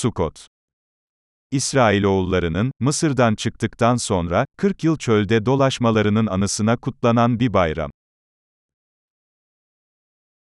Sukot. İsrailoğullarının, Mısır'dan çıktıktan sonra, 40 yıl çölde dolaşmalarının anısına kutlanan bir bayram.